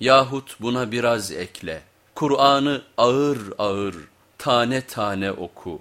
Yahut buna biraz ekle. Kur'an'ı ağır ağır, tane tane oku.